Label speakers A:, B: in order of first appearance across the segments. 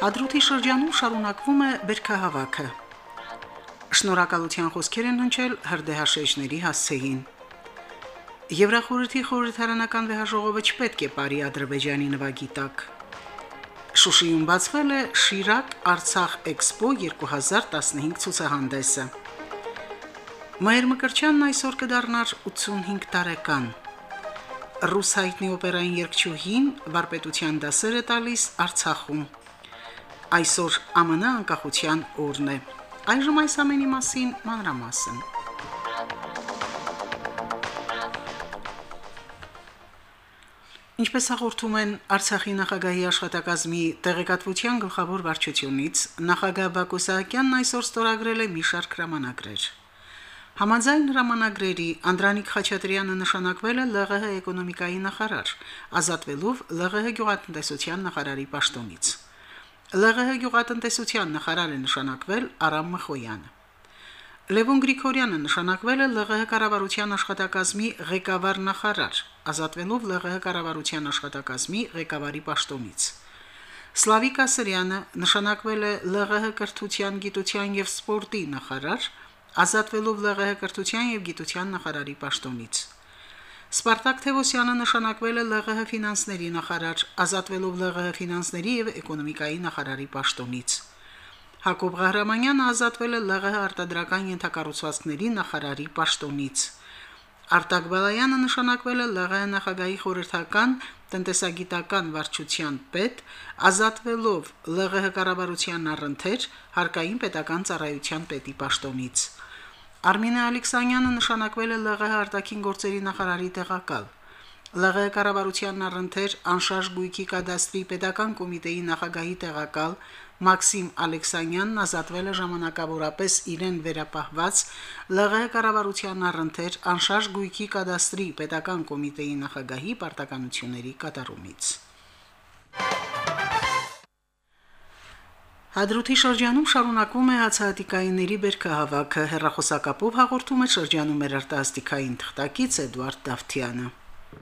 A: Հադրութի շրջանում շարունակվում է բերքահավաքը։ Շնորհակալության խոսքեր են հնչել հրդեհաշեջների հասցեին։ Եվրախորհրդի խորհրդարանական վեհաժողովը չպետք է բարի Ադրբեջանի նվագի տակ։ Շուշիում բացվել է Շիրակ Արցախ Էքսպո 2015 ցուցահանդեսը։ Մայր Մկրչյանն այսօր կդառնար 85 տարեկան։ Ռուս հայտնի օպերային երգչուհին վարպետության դասեր է տալիս Արցախում։ Այսօր ԱՄՆ անկախության օրն է։ Այժմ այս ամենի մասին մանրամասն։ Ինչպես հաղորդում են Արցախի նախագահի աշխատակազմի տեղեկատվության գլխավոր վարչությունից, նախագահ Բակո Սահակյանն այսօր ստորագրել է մի շարք հրամանագրեր։ Համաձայն հրամանագրերի Անդրանիկ Խաչատրյանը նշանակվել է ԼՂՀ էկոնոմիկայի նախարար, ազատվելով ԼՂՀ գյուղատնտեսության նախարարի պաշտոնից։ ԼՂՀ գյուղատնտեսության նախարար է նշանակվել Արամ Մխոյանը։ Լևոն Գրիգորյանը նշանակվել է ԼՂՀ կառավարության աշխատակազմի ղեկավար նախարար, ազատվելով ԼՂՀ կառավարության աշխատակազմի ղեկավարի պաշտոնից։ Սլավիկ Ասրյանը նշանակվել է ԼՂՀ կրթության, գիտության եւ սպորտի նախարար, ազատվելով ԼՂՀ կրթության եւ գիտության նախարարի պաշտոնից։ Սպարտակ Թևոսյանը նշանակվել է ԼՂՀ ֆինանսների նախարար, ազատվելով ԼՂՀ ֆինանսների եւ էկոնոմիկայի նախարարի պաշտոնից։ Հակոբ Ղահրամանյանը ազատվել է ԼՂՀ արտադրական ենթակառուցվածքների նախարարի պաշտոնից։ Արտակ Բալայանը նշանակվել է ԼՂՀ նախագահի խորհրդական տնտեսագիտական վարչության պետ, ազատվելով ԼՂՀ կառավարության առընթեր հարկային պետական ծառայության պետի պաշտոնից։ Արմինե Ալեքսանյանը նշանակվել է ԼՂՀ արտաքին գործերի նախարարի տեղակալ։ ԼՂՀ կառավարության առընթեր անշարժ գույքի կադաստրի պետական կոմիտեի նախագահի տեղակալ Մաքսիմ Ալեքսանյանն ազատվել է ժամանակավորապես իրեն վերապահված ԼՂՀ կառավարության առընթեր անշարժ գույքի կադաստրի պետական կոմիտեի նախագահի պարտականությունների կատարումից։ Հադրութի շրջանում շարունակվում է հացահատիկայինների բերքահավաքը։ Հերրախոսակապով հաղորդում է շրջանում մեր արտասթիկային թղթակից Էդվարդ Դավթյանը։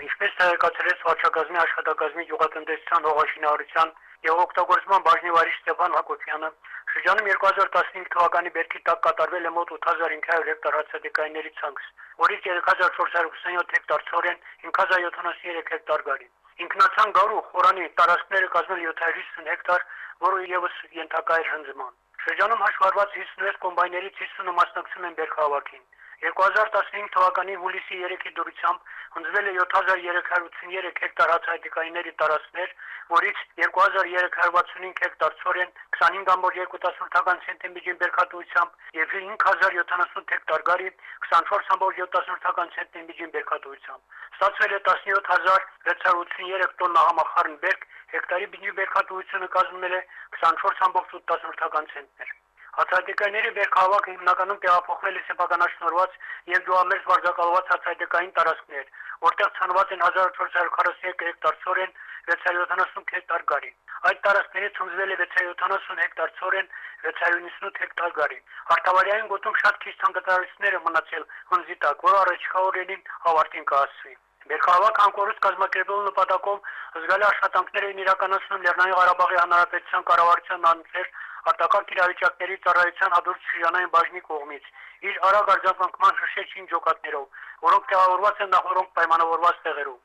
B: Ինչպես տեղեկացրեց վարչակազմի աշխատակազմի յուղատնտեսության հողաշինարարության եւ օգտագործման բաժնի վարիչ Ստեփան Հակոբյանը շրջանում 2015 թվականի բերքի տակ կատարվել է մոտ 8500 հեկտար հացահատիկայինների ցանց, որից 3427 հեկտար ծորեն, 5073 հեկտար գարի։ Ինքնացան գարու խորանի տարածքները կազմել 750 հեկտար, որը եւս ենթակա էր հնձման։ Շրջանում հաշվառված 56 կոմբայներից 50-ը մասնակցում են բերքահավաքին։ 2015 թվականի հուլիսի 3-ի դուրսությամբ հնձվել է 7383 հեկտար հացահատիկայինների տարածքներ, որից 2365 հեկտար ծորեն 25.2 սենտիմետրին բերքատվությամբ եւ 5078 հեկտար գարի 24.7 սենտիմետրին բերքատվությամբ։ Ստացվել է 17683 տոննա համախառն բերք, հեկտարի բնի բերքատվությունը կազմել է 24.8 ցենտներ։ Հացադեկայինների բերքահավաքը հիմնականում տեղափոխվել է սեփականաշնորհված եւ գյուղամերձ վարձակալված հացադեկային տարածքներ, որտեղ ցանված են 1443 հեկտար ծորեն, 670 հեկտար գարի։ Այդ տարածքներից ցնցվել է 670 հեկտար ծորեն, 698 հեկտար գարի։ Արտավարյային գոտում շատ քիչ ցանկատարություններ են մնացել հնձի տակ, որը առաջիկա օրերին ավարտին կհասցվի։ Բերքահավաք անկորուց կազմակերպելու նպատակով զգալի աշխատանքներ են իրականացնում Լեռնային Ղարաբաղի Հանրապետության կառավարության անձեր արտակարգ իրավիճակների ծառայության հադրուց շրջանային բաժնի կողմից իր արագ արձագանքման հրշեջին ջոկատներով, որոնք տեղավորված են նախորդ պայմանավորված տեղերում։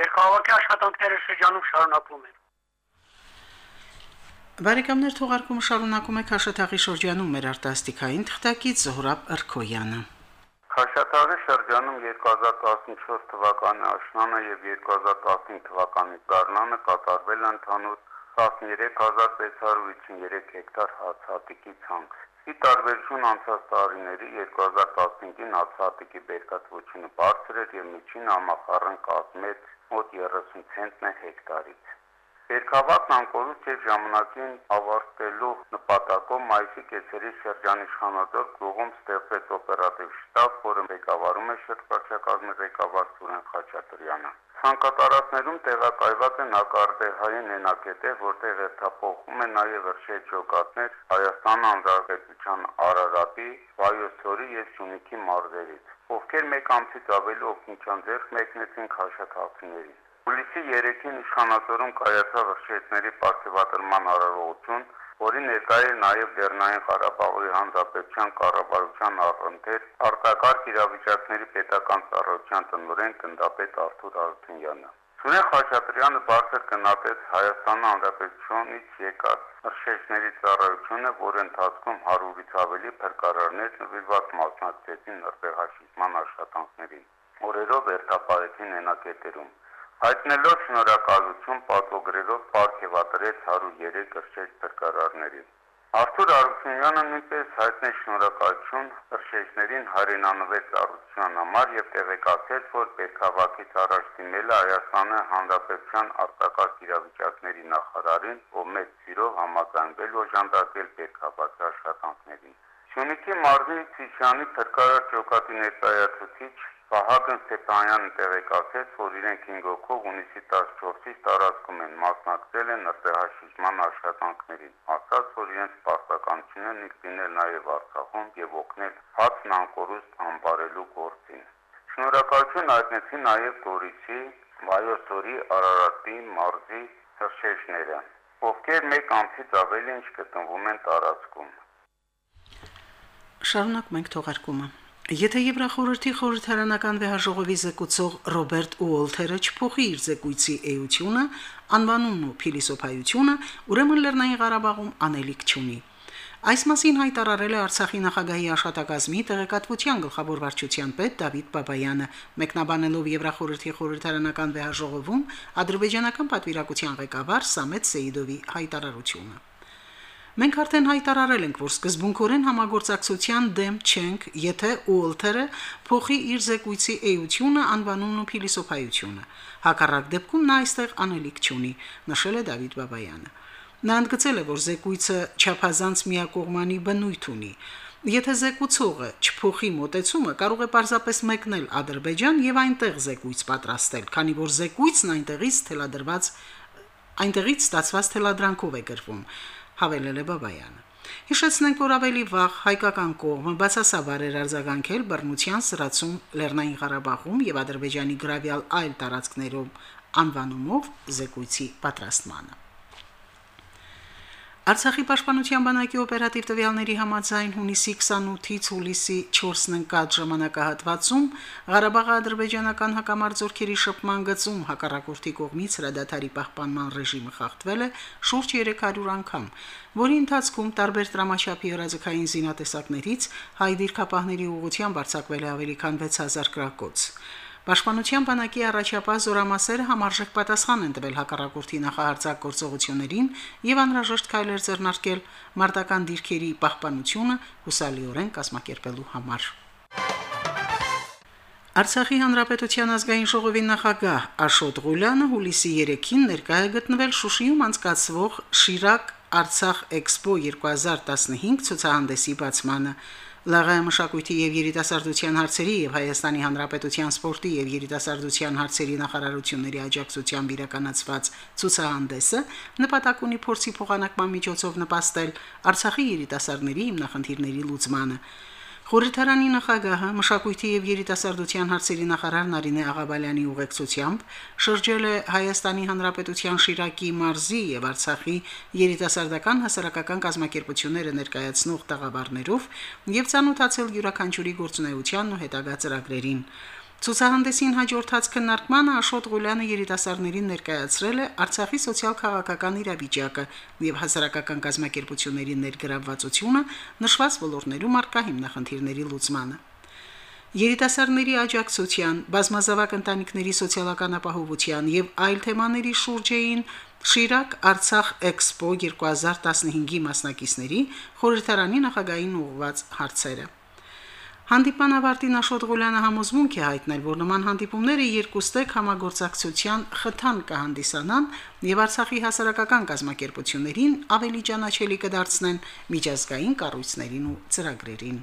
B: Բերքահավաքի աշխատանքները շրջանում շարունակվում են։
A: Բարեկամներ թողարկումը շարունակում է Քաշաթաղի շրջանում մեր արտասթիկային թղթակից Զոհրաբ Արքոյանը։
C: Քաշաթաղի շրջանում 2014 թվականի աշնանը եւ 2015 թվականի գարնանը կատարվել ընդհանուր 13653 հեկտար հացահատիկի ցանց։ Ի տարբերություն անցած տարիների 2015-ին հացահատիկի բերկատվությունը բարձր էր եւ միջին համախառն կազմեց մոտ 30 ցենտն է հեկտարից։ Երկավատն անկորուց եւ ժամանակին ավարտելու նպատակով մայիսի կեսերի շրջանիշխանադոր գյուղում ստեղծեց օպերատիվ շտաբ, որը ղեկավարում է շրջակազմի ղեկավար Սուրեն Խաչատրյանը։ Ցանկատարածներում տեղակայված են ակարդեհային ենակետեր, որտեղ երթափոխում են նաև վերջեր ջոկատներ Հայաստան Հանրապետության Արարատի, Վայոցորի եւ Սյունիքի մարզերից, ովքեր մեկ ամսից ավելի օգնության ձեռք մեկնեցին քաշաթափիներին։ Հուլիսի 3-ին իշխանատորում կայացավ վրշեցների պարտեվատրման արարողություն, որի ներկայ էր նաև Լեռնային Ղարաբաղի Հանրապետության կառավարության առընթեր արտակարգ իրավիճակների պետական ծառայության տնօրեն գնդապետ Արթուր Արությունյանը։ Սուրեն Խաչատրյանը բարձր գնահատեց Հայաստան Հանրապետությունից եկած հրշեջների ծառայությունը, որ ընթացքում 100-ից ավելի փրկարարներ նվիրված մասնակցեցին նրբեղաշիժման աշխատանքներին։ Օրերով երթապարեցին ենակետերում Հայտնելով շնորհակալություն պատվոգրելով ապարգևատրեց 103 կրճեջ փրկարարներին։ Արթուր Արությունյանը նույնպես հայտնեց շնորհակալություն կրճեջներին հայրենանվեց առողջության համար եւ տեղեկացրեց, որ Պետքավակից առաջ դիմել է Հայաստանի Հանրապետության արտակարգ իրավիճակների նախարարին, ով մեծ սիրով համաձայնվել օժանդակել Պետքավակի աշխատանքներին։ Շունիկի մարզի Սիսյանի փրկարար ջոկատի ներկայացուցիչ Վահագն Ստեփանյանը տեղեկացրեց, որ իրենք 5 հոգով ունիսի 14-ից տարածքում են մասնակցել են նրբահաշիժման աշխատանքներին։ Ասաց, որ իրենց պարտականությունն է լինել նաև Արցախում եւ օգնել հացն անկորուստ ամբարելու գործին։ Շնորհակալություն հայտնեցին նաև Գորիսի, Վայոցորի, Արարատի, Մարզի հրշեջները, ովքեր մեկ ամսից ավելի ինչ գտնվում են տարածքում։
A: Շարունակ մենք թողարկումը։ Եթե Եվրախորհրդի խորհրդարանական վեհաժողովի զեկուցող Ռոբերտ Ուոլթերը չփոխի իր զեկույցի էությունը, անվանումն ու փիլիսոփայությունը, ուրեմն Լեռնային Ղարաբաղում անելիք չունի։ Այս մասին հայտարարել է Արցախի նախագահի աշտակազմի տեղեկատվության գլխավոր վարչության պետ Դավիթ Բաբայանը, մեկնաբանելով Եվրախորհրդի խորհրդարանական վեհաժողովում ադրբեջանական պատվիրակության ղեկավար Սամետ Սեիդովի հայտարարությունը։ Մենք արդեն հայտարարել ենք, որ սկզբունքորեն համագործակցության դեմ չենք, եթե Ուոլթերը փոխի իր զեկույցի էությունը, անվանումն ու փիլիսոփայությունը։ Հակառակ դեպքում նա այստեղ անելիք չունի, նշել է Դավիթ Բաբայանը։ Նա ընդգծել է, որ զեկույցը չափազանց միակողմանի բնույթ ունի։ Եթե զեկուցողը չփոխի մոտեցումը, կարող է պարզապես մեկնել Ադրբեջան եւ այնտեղ զեկույց պատրաստել, քանի որ զեկույցն այնտեղից թելադրված այնտեղից ստացված թելադրանքով է գրվում հավելել է Բաբայանը։ Հիշեցնենք, որ ավելի վաղ հայկական կողմը բացասաբար էր արձագանքել բռնության սրացում Լեռնային Ղարաբաղում եւ Ադրբեջանի գրավյալ այլ տարածքներում անվանումով զեկույցի պատրաստմանը։ Արցախի պաշտպանության բանակի օպերատիվ տվյալների համաձայն հունիսի 28-ից հուլիսի 4-ն ընկած ժամանակահատվածում Ղարաբաղի ադրբեջանական հակամարտությունների շփման գծում հակառակորդի կողմից հրադադարի պահպանման ռեժիմը խախտվել է շուրջ 300 անգամ, որի ընթացքում տարբեր դրամաչափի հրաձգային զինատեսակներից հայ դիրքապահների ուղղությամբ արձակվել է ավելի քան 6000 գրակոց։ Պաշտպանության բանակի առաջապահ զորամասերը համարժեք պատասխան են տվել հակառակորդի նախահարձակ գործողություններին եւ անհրաժեշտ քայլեր ձեռնարկել մարտական դիրքերի պահպանությունը հուսալիորեն կազմակերպելու համար։ Արցախի հանրապետության ազգային ժողովի նախագահ Աշոտ Ղուլյանը հուլիսի 3-ին ներկայ է գտնվել Շուշիում անցկացվող Շիրակ Արցախ Էքսպո 2015 ցուցահանդեսի բացմանը։ ԼՂ մշակույթի եւ երիտասարդության հարցերի եւ Հայաստանի Հանրապետության սպորտի եւ երիտասարդության հարցերի նախարարությունների աջակցությամբ իրականացված ցուցահանդեսը նպատակ ունի փորձի փոխանակման միջոցով նպաստել Արցախի երիտասարդների հիմնախնդիրների լուծմանը։ Խորհրդարանի նախագահը մշակույթի եւ երիտասարդության հարցերի նախարար Նարինե Աղաբալյանի ուղեկցությամբ շրջել է Հայաստանի Հանրապետության Շիրակի մարզի եւ Արցախի երիտասարդական հասարակական կազմակերպությունները ներկայացնող տաղավարներով եւ ցանոթացել յուրաքանչյուրի գործունեությանն ու հետագա ծրագրերին։ Ցուցահանդեսին հաջորդած քննարկմանը Աշոտ Ղուլյանը երիտասարդներին ներկայացրել է Արցախի սոցիալ-քաղաքական իրավիճակը եւ հասարակական կազմակերպությունների ներգրավվածությունը նշված ոլորտներում արկա հիմնախնդիրների լուծմանը։ Երիտասարդների աջակցության, բազմազավակ ընտանիքների սոցիալական ապահովության եւ այլ թեմաների շուրջ էին Շիրակ Արցախ Էքսպո 2015-ի մասնակիցների խորհրդարանի նախագահային ուղղված հարցերը։ Հանդիպան ավարտին Աշոտ Ղուլյանը համոզմունք է հայտնել, որ նման հանդիպումները երկուստեք համագործակցության խթան կհանդիսանան եւ Արցախի հասարակական կազմակերպություններին ավելի ճանաչելի կդարձնեն միջազգային կառույցներին ու ծրագրերին։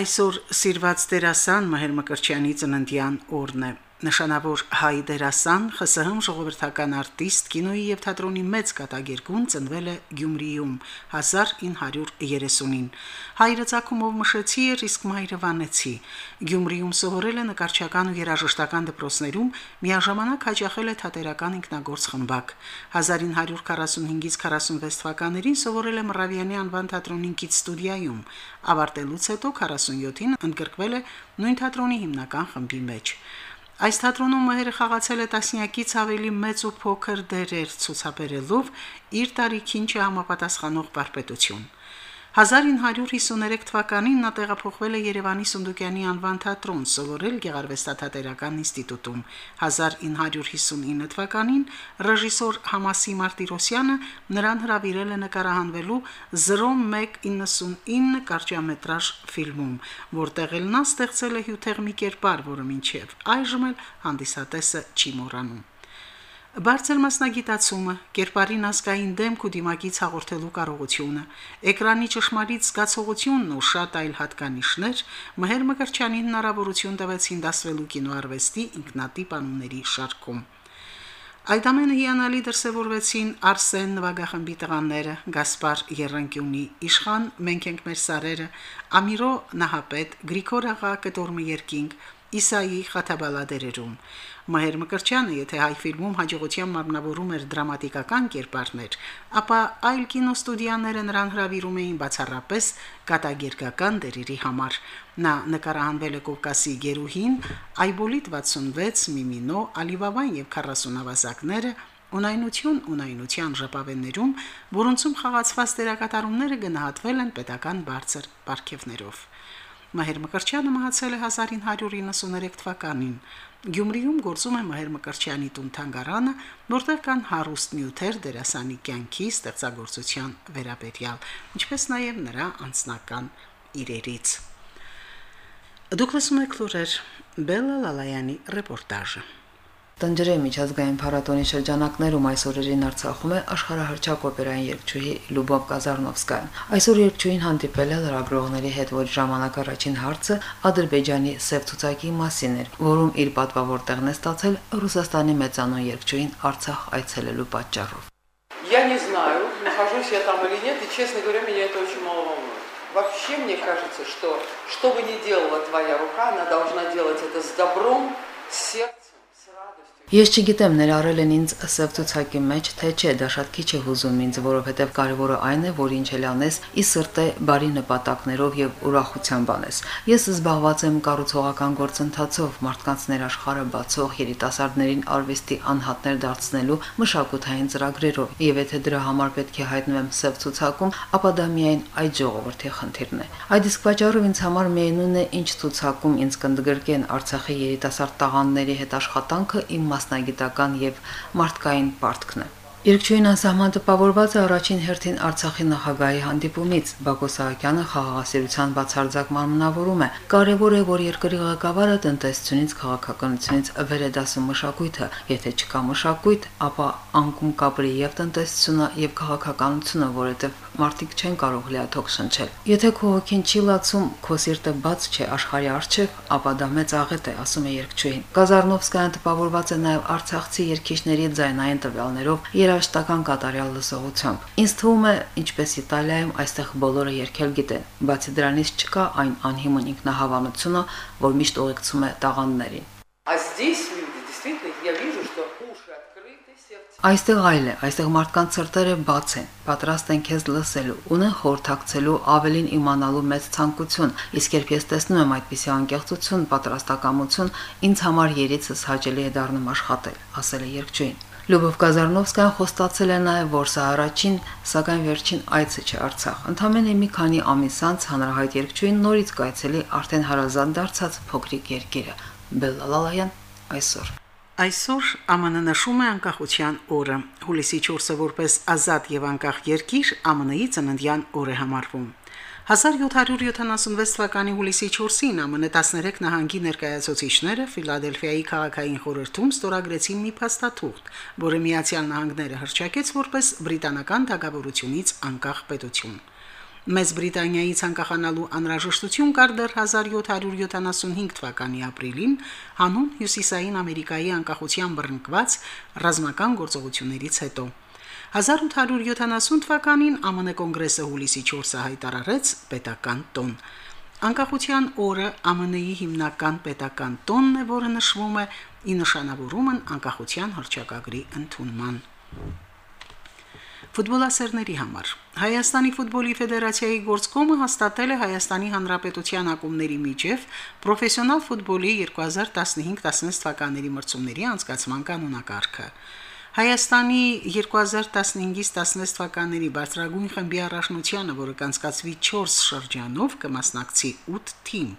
A: Այսօր Սիրված դերասան Մհեր Մկրչյանի ծննդյան օրն է։ Նշանավոր հայ դերասան, ԽՍՀՄ ժողովրդական արտիստ, կինոյի եւ թատրոնի մեծ կատակերգուն ծնվել է Գյումրիում 1930-ին։ Հայրը ցակումով մշեցի էր, իսկ մայրը վանեցի։ Գյումրիում սովորել է նկարչական ու երաժշտական դպրոցներում, միաժամանակ հաճախել է թատերական ինքնագործ խմբակ։ 1945-ից 46 թվականներին սովորել է Մռավյանի անվան թատրոնի կից ստուդիայում։ Ավարտելուց հետո 47-ին ընդգրկվել է նույն թատրոնի հիմնական խմբի մեջ։ Այս թատրոնում մհերը խաղացել է տասնյակից ավելի մեծ ու փոքր դերեր ցուցաբերելով իր տարիքին չհամապատասխանող բարպետություն։ 1953 թվականին նա տեղափոխվել է Երևանի Սունդուկյանի անվան թատրոն, սովորել Գեղարվեստաթատերական ինստիտուտում։ 1959 թվականին ռեժիսոր Համասի Մարտիրոսյանը նրան հրավիրել է նկարահանվելու 0199 կարճամետրաժ ֆիլմում, որտեղ էլ նա ստեղծել է հյութեղ մի կերպար, որը մինչև այժմ էլ հանդիսատեսը չի մոռանում։ Բարձր մասնագիտացումը, կերպարին ազգային դեմք ու դիմակից հաղորդելու կարողությունը, էկրանի ճշմարիտ զգացողությունն ու շատ այլ հատկանիշներ Մհեր Մկրչյանին հնարավորություն տվեցին դասվելու կինոարվեստի ինքնատիպ անունների շարքում։ Այդ ամենը հիանալի դրսևորվեցին Արսեն նվագախմբի տղաները, Գասպար Երանկյունի, Իշխան Մենք ենք մեր սարերը, Ամիրո Նահապետ, Գրիգոր աղա Կտորմի երկինք, Իսայի Խաթաբալադերերում։ Մահեր Մկրչյանը, եթե հայ ֆիլմում հաջողության մարմնավորում էր դրամատիկական կերպարներ, ապա այլ կինոստուդիաները նրան հրավիրում էին բացառապես կատագերգական դերերի համար։ Նա նկարահանվել է Կովկասի Գերուհին, Այբոլիտ 66, Միմինո, Ալիբաբան եւ 40 ավազակները, ունայնություն ունայնության ժապավեններում, որոնցում խաղացված դերակատարումները գնահատվել են պետական բարձր պարգևներով։ Մահեր Մկրչյանը մահացել է 1993 թվականին։ Գյումրիում գործում է Մահեր Մկրչյանի տուն թանգարանը, որտեղ կան հարուստ նյութեր դերասանի կյանքի ստեղծագործության վերաբերյալ, ինչպես նաև նրա անձնական իրերից։ Դուք լսում եք լուրեր Բելլա Լալայանի ռեպորտաժը։
D: Տնջրե միջազգային փառատոնի շրջանակներում այս օրերին Արցախում է աշխարհահռչակ օպերային երգչուհի Լյուբով Կազարնովսկան։ Այսօր երգչուհին հանդիպել է լրագրողների հետ, որ ժամանակ առաջին հարցը Ադրբեջանի սև ցուցակի մասին էր, որում իր պատվավոր տեղն է ստացել Ռուսաստանի մեծանուն երգչուհին Արցախ այցելելու պատճառով։
E: Я не знаю, нахожусь я там или нет, и, честно говоря, меня это очень мало волнует. Вообще, мне кажется, что что бы ни делала твоя рука, она должна делать это с добром, с сердцем.
D: Ես չգիտեմ ներառել են ինձ սև ցուցակի մեջ, թե չէ, դա շատ քիչ է հուզում ինձ, որովհետև կարևորը այն է, որ ինչ էլ անես, ի սրտե բարի նպատակներով եւ ուրախությամբ անես։ Ես զբաղված եմ կառուցողական գործընթացով, մարդկանց ներաշխարը բացող երիտասարդներին արվեստի անհատներ դարձնելու մշակութային ծրագրերով, եւ եթե դրա համար պետք է հայտնվեմ սև ցուցակում, ապա դա միայն այդ ժողովրդի խնդիրն է։ Այդ իսկ պատճառով ինձ համար միևնույն է, ինչ ցուցակում ինձ կընդգրկեն Արցախի երիտասարդ տաղանդների հետ աշխատանքը իմ մասնագիտական եւ մարդկային պարտքն է։ Երկչույն անսահման տպավորված է առաջին հերթին Արցախի նախագահի հանդիպումից։ Բակո Սահակյանը խաղաղասիրության բացարձակ մարմնավորում է։ Կարևոր է, որ երկրի ղեկավարը տնտեսությունից քաղաքականությունից վեր է դասում մշակույթը։ Եթե չկա մշակույթ, ապա անկում կապրի եւ տնտեսությունը եւ քաղաքականությունը, որովհետեւ մարդիկ չեն կարող լիաթոք շնչել։ Եթե քո հոգին չի լացում, քո սիրտը բաց չէ աշխարհի արչև, ապա դա մեծ աղետ է, ասում է երկչույն։ Կազարնովսկայան տպավորված է նաև արցախցի երկիշների ձայնային տվյալներով երաժշտական կատարյալ լսողությամբ։ Ինձ թվում է, ինչպես Իտալիայում, այստեղ բոլորը երկել գիտեն, բացի դրանից չկա այն անհիմն ինքնահավանությունը, որ միշտ ուղեկցում է տաղանդներին։
E: А здесь
D: Այստեղ այլ է, այստեղ մարդկանց սրտերը բաց են, պատրաստ են քեզ լսելու, ունեն խորհրդակցելու, ավելին իմանալու մեծ ցանկություն, իսկ երբ ես տեսնում եմ այդպիսի անկեղծություն, պատրաստակամություն, ինձ համար երիցս հաճելի է դառնում աշխատել, ասել է երկչույն։ Լյուբով Կազարնովսկան խոստացել է նաև, որ սա առաջին, սակայն վերջին այցը չէ Արցախ։ Ընդամենը մի քանի ամիս անց հանրահայտ երկչույն նորից կայցելի արդեն հարազատ դարձած փոքրիկ երկիրը։ Բելլալալայան այսօր
A: Այսօր ԱՄՆ նշում է անկախության օրը։ Հուլիսի 4-ը որպես ազատ եւ անկախ երկիր ԱՄՆ-ի ծննդյան օր է համարվում։ 1776 թվականի հուլիսի 4-ին ԱՄՆ 13 նահանգի ներկայացուցիչները Ֆիլադելֆիայի քաղաքային խորհրդում ստորագրեցին մի փաստաթուղթ, որը Միացյալ Նահանգները հրճակեց որպես բրիտանական դակավորությունից անկախ պետություն։ Մեծ Բրիտանիայից անկախանալու անհրաժեշտություն կար դեռ 1775 թվականի ապրիլին հանուն Հյուսիսային Ամերիկայի անկախության բռնկված ռազմական գործողություններից հետո։ 1870 թվականին ԱՄՆ կոնգրեսը հուլիսի 4-ը հայտարարեց պետական տոն։ Անկախության օրը ԱՄՆ-ի հիմնական պետական տոնն է, որը նշվում է ի նշանավորումն անկախության հռչակագրի ընդունման։ Ֆուտբոլասերների համար Հայաստանի ֆուտբոլի ֆեդերացիայի գործկոմը հաստատել է Հայաստանի Հանրապետության ակումբների միջև պրոֆեսիոնալ ֆուտբոլի 2015-16 թվականների մրցումների անցկացման կանոնակարգը։ Հայաստանի 2015-ից 16 թվականների բարձրագույն խմբի առաջնությանը, որը կանցկացվի 4 շրջանով, կմասնակցի 8 թիմ՝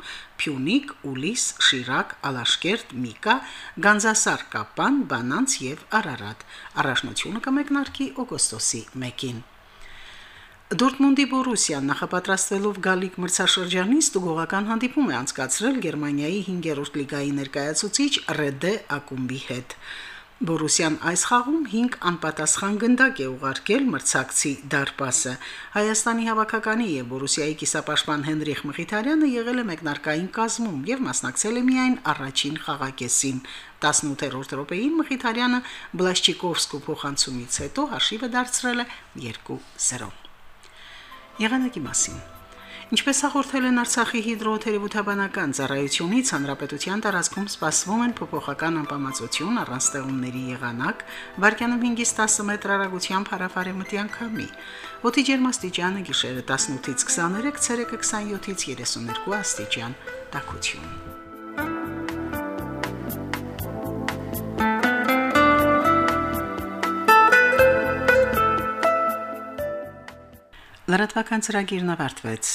A: Փյունիկ, Ուլիս, Շիրակ, Ալաշկերտ, Միկա, Գանձասար, Կապան, Բանանց եւ Արարատ։ Առաջնությունը կմեկնարկի օգոստոսի 1-ին։ Դորտմունդի Բորուսիան նախապատրաստվելով գալիք մրցաշրջանին ստուգողական հանդիպում է անցկացրել Գերմանիայի 5-րդ լիգայի ներկայացուցիչ Ռեդե ակումբի հետ։ Բորուսիան այս խաղում 5 անպատասխան գնդակ է ուղարկել մրցակցի դարպասը։ Հայաստանի հավաքականի եւ Բորուսիայի կիսապաշտպան Հենրիխ Մխիթարյանը եղել է մեկնարկային կազմում եւ մասնակցել է միայն առաջին խաղակեսին։ 18-րդ րոպեին Մխիթարյանը Բլաշչիկովսկու փոխանցումից հետո հաշիվը դարձրել է 2-0։ Եղանակի մասին Ինչպես հաղորդել են Արցախի հիդրոթերապևտաբանական ծառայությունից, հանրապետության տարածքում սպասվում են փոփոխական անբավարարություն առանց ստեղումների եղանակ, վարկյանում 5-ից 10 մետր հեռագությամբ հարավարեմտյան քամի։ Օդի ջերմաստիճանը գիշերը 18-ից 23, ցերեկը 27-ից 32 աստիճան։ Տակություն։ Լրատվական ծրագիրն ավարտվեց։